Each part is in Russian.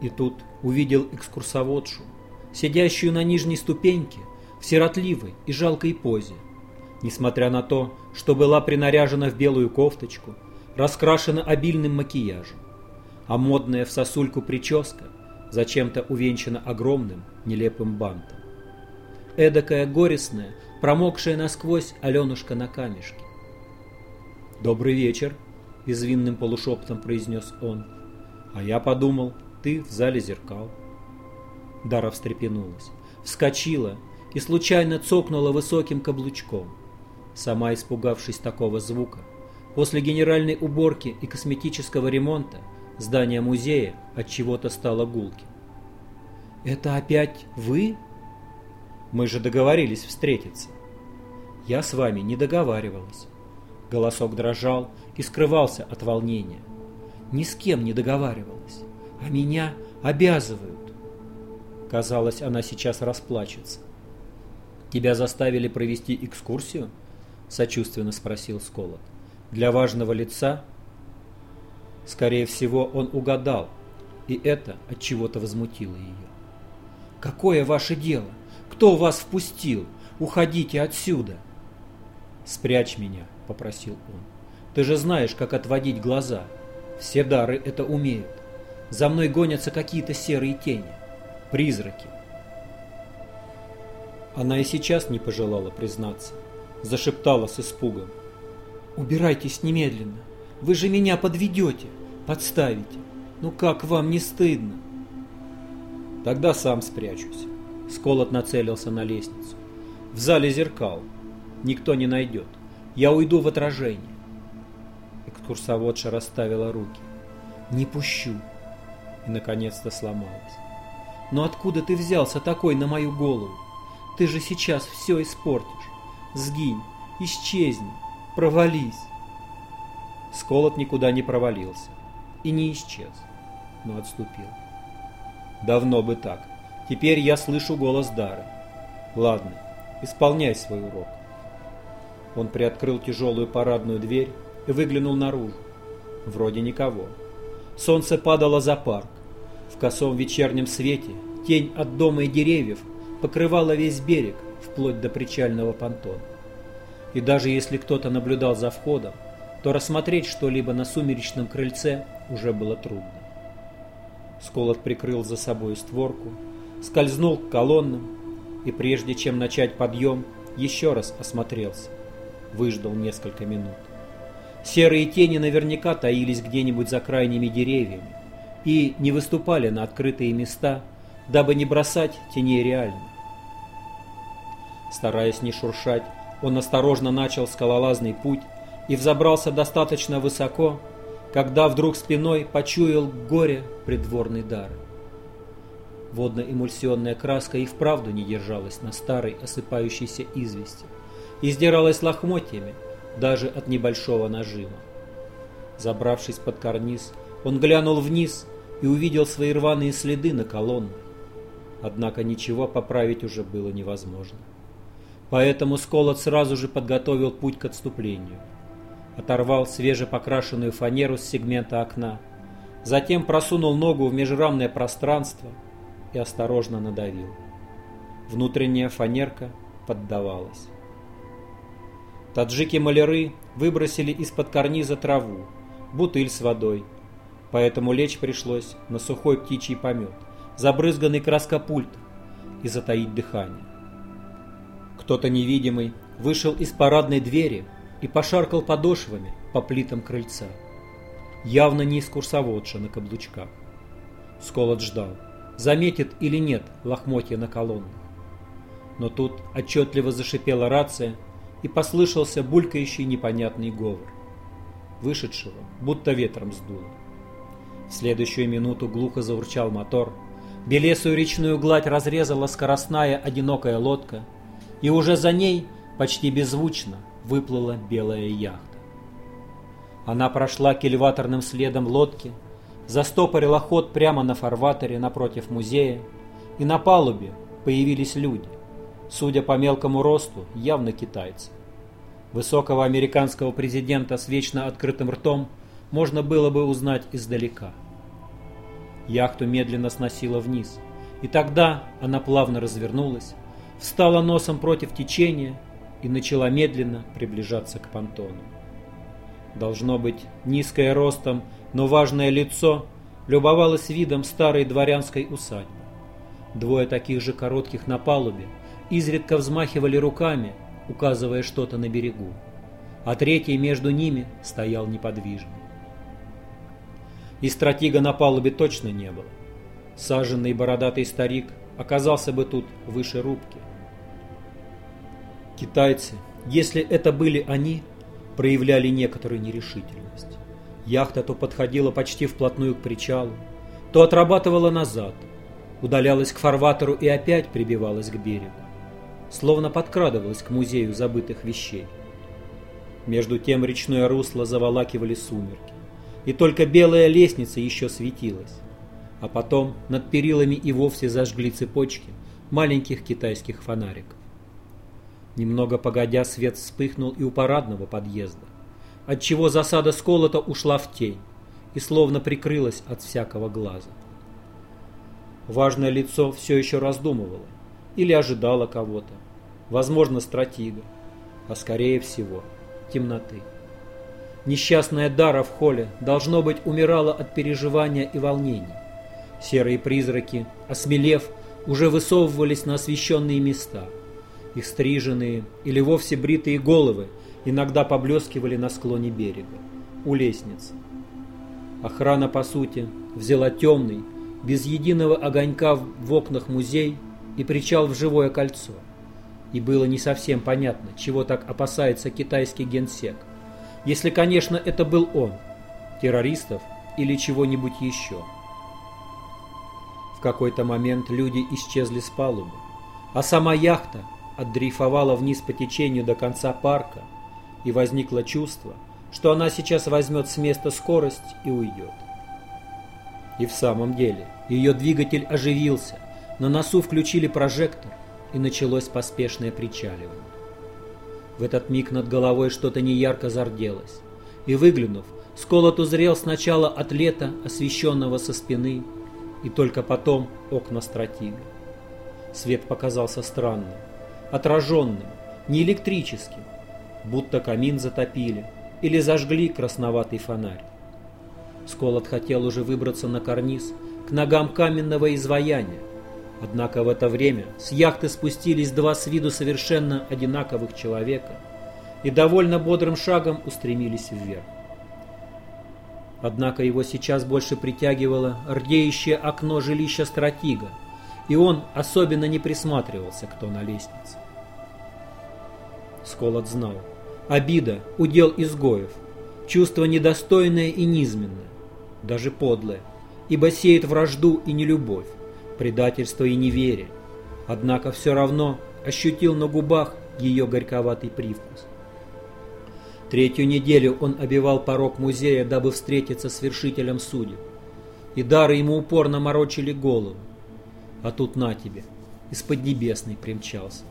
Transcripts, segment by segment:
И тут увидел экскурсоводшу, сидящую на нижней ступеньке в сиротливой и жалкой позе, несмотря на то, что была принаряжена в белую кофточку, раскрашена обильным макияжем, а модная в сосульку прическа зачем-то увенчана огромным нелепым бантом. Эдакая горестная, промокшая насквозь Аленушка на камешке. «Добрый вечер», — безвинным полушепотом произнес он. «А я подумал, ты в зале зеркал». Дара встрепенулась, вскочила и случайно цокнула высоким каблучком. Сама испугавшись такого звука, после генеральной уборки и косметического ремонта здание музея от чего-то стало гулким. «Это опять вы?» «Мы же договорились встретиться». «Я с вами не договаривалась». Голосок дрожал и скрывался от волнения. Ни с кем не договаривалась, а меня обязывают. Казалось, она сейчас расплачется. «Тебя заставили провести экскурсию?» — сочувственно спросил Сколот. «Для важного лица?» Скорее всего, он угадал, и это от чего-то возмутило ее. «Какое ваше дело? Кто вас впустил? Уходите отсюда!» «Спрячь меня», — попросил он. «Ты же знаешь, как отводить глаза. Все дары это умеют. За мной гонятся какие-то серые тени, призраки». Она и сейчас не пожелала признаться. Зашептала с испугом. «Убирайтесь немедленно. Вы же меня подведете, подставите. Ну как вам не стыдно?» «Тогда сам спрячусь». Сколот нацелился на лестницу. «В зале зеркал. Никто не найдет. Я уйду в отражение. Экскурсоводша расставила руки. Не пущу. И наконец-то сломалась. Но откуда ты взялся такой на мою голову? Ты же сейчас все испортишь. Сгинь, исчезни, провались. Сколот никуда не провалился и не исчез, но отступил. Давно бы так. Теперь я слышу голос Дары. Ладно, исполняй свой урок. Он приоткрыл тяжелую парадную дверь и выглянул наружу. Вроде никого. Солнце падало за парк. В косом вечернем свете тень от дома и деревьев покрывала весь берег, вплоть до причального понтона. И даже если кто-то наблюдал за входом, то рассмотреть что-либо на сумеречном крыльце уже было трудно. Сколот прикрыл за собой створку, скользнул к колоннам и прежде чем начать подъем, еще раз осмотрелся выждал несколько минут. Серые тени наверняка таились где-нибудь за крайними деревьями и не выступали на открытые места, дабы не бросать теней реально. Стараясь не шуршать, он осторожно начал скалолазный путь и взобрался достаточно высоко, когда вдруг спиной почуял горе придворный дар. Водно-эмульсионная краска и вправду не держалась на старой осыпающейся извести и сдиралась лохмотьями, даже от небольшого нажима. Забравшись под карниз, он глянул вниз и увидел свои рваные следы на колонне. Однако ничего поправить уже было невозможно. Поэтому Сколот сразу же подготовил путь к отступлению. Оторвал свежепокрашенную фанеру с сегмента окна, затем просунул ногу в межрамное пространство и осторожно надавил. Внутренняя фанерка поддавалась. Таджики-маляры выбросили из-под карниза траву, бутыль с водой, поэтому лечь пришлось на сухой птичий помет, забрызганный краскопульта, и затаить дыхание. Кто-то невидимый вышел из парадной двери и пошаркал подошвами по плитам крыльца. Явно не из курсоводша на каблучках. Сколот ждал, заметит или нет лохмотья на колоннах. Но тут отчетливо зашипела рация, и послышался булькающий непонятный говор. Вышедшего будто ветром сдуло. В следующую минуту глухо заурчал мотор, белесую речную гладь разрезала скоростная одинокая лодка, и уже за ней, почти беззвучно, выплыла белая яхта. Она прошла кильваторным следом лодки, застопорила ход прямо на фарватере напротив музея, и на палубе появились люди, судя по мелкому росту, явно китайцы. Высокого американского президента с вечно открытым ртом можно было бы узнать издалека. Яхту медленно сносило вниз, и тогда она плавно развернулась, встала носом против течения и начала медленно приближаться к понтону. Должно быть, низкое ростом, но важное лицо любовалось видом старой дворянской усадьбы. Двое таких же коротких на палубе изредка взмахивали руками, указывая что-то на берегу, а третий между ними стоял неподвижно. И стратега на палубе точно не было. Саженный бородатый старик оказался бы тут выше рубки. Китайцы, если это были они, проявляли некоторую нерешительность. Яхта то подходила почти вплотную к причалу, то отрабатывала назад, удалялась к фарватеру и опять прибивалась к берегу, словно подкрадывалась к музею забытых вещей. Между тем речное русло заволакивали сумерки, и только белая лестница еще светилась, а потом над перилами и вовсе зажгли цепочки маленьких китайских фонариков. Немного погодя, свет вспыхнул и у парадного подъезда, отчего засада сколота ушла в тень и словно прикрылась от всякого глаза. Важное лицо все еще раздумывало или ожидало кого-то, возможно, стратега, а скорее всего темноты. Несчастная Дара в холле, должно быть, умирала от переживания и волнений. Серые призраки, осмелев, уже высовывались на освещенные места – их стриженные или вовсе бритые головы иногда поблескивали на склоне берега, у лестницы. Охрана, по сути, взяла темный, без единого огонька в окнах музей и причал в живое кольцо. И было не совсем понятно, чего так опасается китайский генсек. Если, конечно, это был он, террористов или чего-нибудь еще. В какой-то момент люди исчезли с палубы, а сама яхта отдрейфовала вниз по течению до конца парка, и возникло чувство, что она сейчас возьмет с места скорость и уйдет. И в самом деле, ее двигатель оживился, на носу включили прожектор, и началось поспешное причаливание. В этот миг над головой что-то неярко зарделось, и выглянув, Сколот узрел сначала атлета, освещенного со спины, и только потом окна стратига. Свет показался странным отраженным, не электрическим, будто камин затопили или зажгли красноватый фонарь. Сколот хотел уже выбраться на карниз к ногам каменного изваяния, однако в это время с яхты спустились два с виду совершенно одинаковых человека и довольно бодрым шагом устремились вверх. Однако его сейчас больше притягивало рдеющее окно жилища стратига, и он особенно не присматривался, кто на лестнице. Сколот знал. Обида – удел изгоев. Чувство недостойное и низменное, даже подлое, ибо сеет вражду и нелюбовь, предательство и неверие. Однако все равно ощутил на губах ее горьковатый привкус. Третью неделю он обивал порог музея, дабы встретиться с вершителем судеб. И дары ему упорно морочили голову. А тут на тебе, из Поднебесной примчался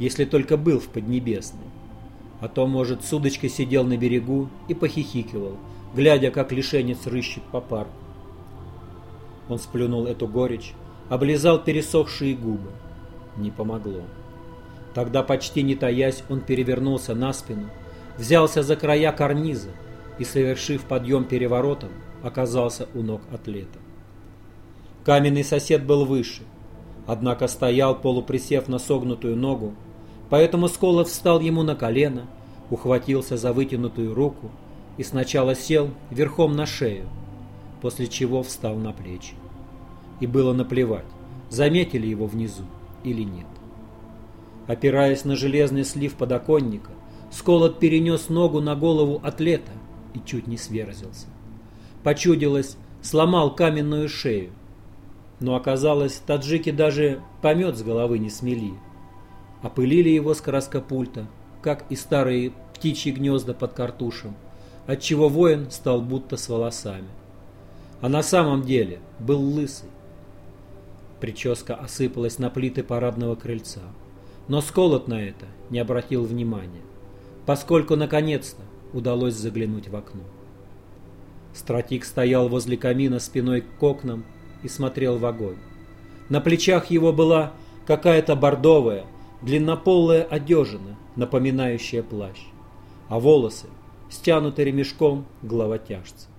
если только был в Поднебесной. А то, может, с удочкой сидел на берегу и похихикивал, глядя, как лишенец рыщет по парку. Он сплюнул эту горечь, облизал пересохшие губы. Не помогло. Тогда, почти не таясь, он перевернулся на спину, взялся за края карниза и, совершив подъем переворотом, оказался у ног атлета. Каменный сосед был выше, однако стоял, полуприсев на согнутую ногу, Поэтому Сколов встал ему на колено, ухватился за вытянутую руку и сначала сел верхом на шею, после чего встал на плечи. И было наплевать, заметили его внизу или нет. Опираясь на железный слив подоконника, Сколот перенес ногу на голову атлета и чуть не сверзился. Почудилось, сломал каменную шею. Но оказалось, таджики даже помет с головы не смели – Опылили его с краскопульта, как и старые птичьи гнезда под картушем, отчего воин стал будто с волосами. А на самом деле был лысый. Прическа осыпалась на плиты парадного крыльца, но Сколот на это не обратил внимания, поскольку наконец-то удалось заглянуть в окно. Стратик стоял возле камина спиной к окнам и смотрел в огонь. На плечах его была какая-то бордовая, длиннополая одежина, напоминающая плащ, а волосы стянуты ремешком главотяжца.